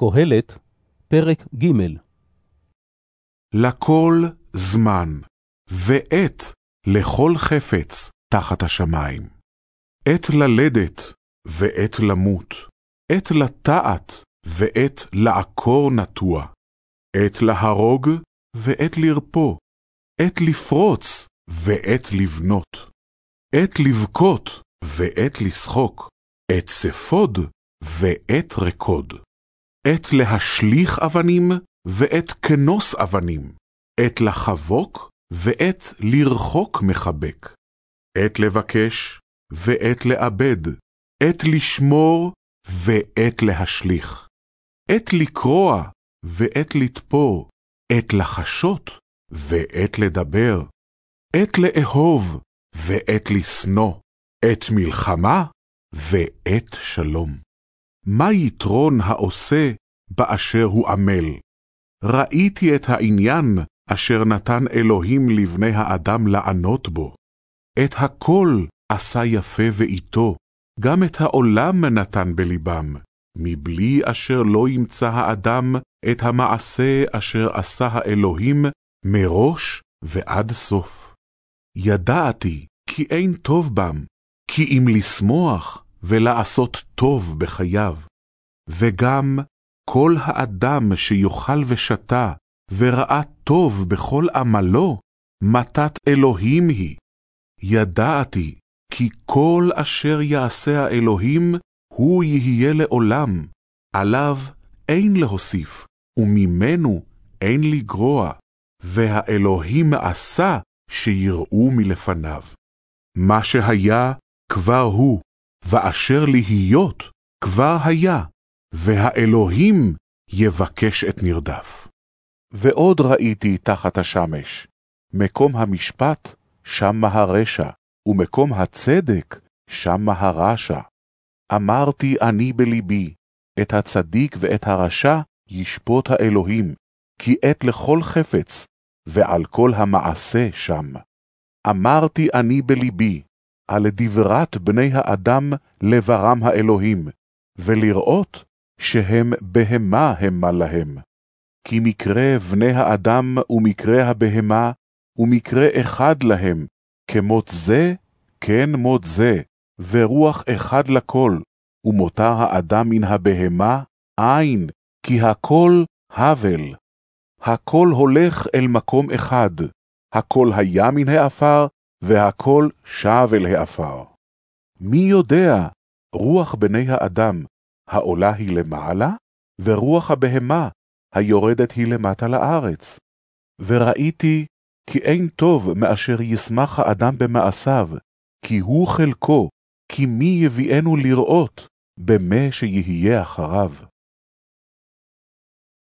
קהלת, פרק ג' לכל זמן, ועת לכל חפץ תחת השמיים. עת ללדת, ועת למות, עת לטעת, ועת לעקור נטוע, עת להרוג, ועת לרפוא, עת לפרוץ, ועת לבנות, עת לבכות, ועת לשחוק, עת ספוד, ועת רקוד. עת להשליך אבנים, ועת כנוס אבנים, עת לחבוק, ועת לרחוק מחבק, עת לבקש, ועת לאבד, עת לשמור, ועת להשליך, עת לקרוע, ועת לתפור, עת לחשות, ועת לדבר, עת לאהוב, ועת לשנוא, עת מלחמה, ועת שלום. מה יתרון העושה באשר הוא עמל? ראיתי את העניין אשר נתן אלוהים לבני האדם לענות בו. את הכל עשה יפה ואיתו, גם את העולם נתן בלבם, מבלי אשר לא ימצא האדם את המעשה אשר עשה האלוהים מראש ועד סוף. ידעתי כי אין טוב בם, כי אם לשמוח ולעשות טוב בחייו. וגם כל האדם שיאכל ושתה, וראה טוב בכל עמלו, מתת אלוהים היא. ידעתי כי כל אשר יעשה האלוהים, הוא יהיה לעולם, עליו אין להוסיף, וממנו אין לגרוע, והאלוהים עשה שיראו מלפניו. מה שהיה כבר הוא, ואשר להיות כבר היה, והאלוהים יבקש את נרדף. ועוד ראיתי תחת השמש, מקום המשפט, שמה הרשע, ומקום הצדק, שמה הרשע. אמרתי אני בלבי, את הצדיק ואת הרשע ישפוט האלוהים, כי עת לכל חפץ, ועל כל המעשה שם. אמרתי אני בלבי, על דברת בני האדם לברם האלוהים, ולראות שהם בהמה המה להם. כי מקרה בני האדם ומקרה הבהמה, ומקרה אחד להם, כמות זה, כן מות זה, ורוח אחד לכל, ומותר האדם מן הבהמה, אין, כי הכל הבל. הכל הולך אל מקום אחד, הכל היה מן העפר, והכל שב אל העפר. מי יודע, רוח בני האדם, העולה היא למעלה, ורוח הבהמה, היורדת היא למטה לארץ. וראיתי כי אין טוב מאשר ישמח האדם במעשיו, כי הוא חלקו, כי מי יביאנו לראות, במה שיהיה אחריו.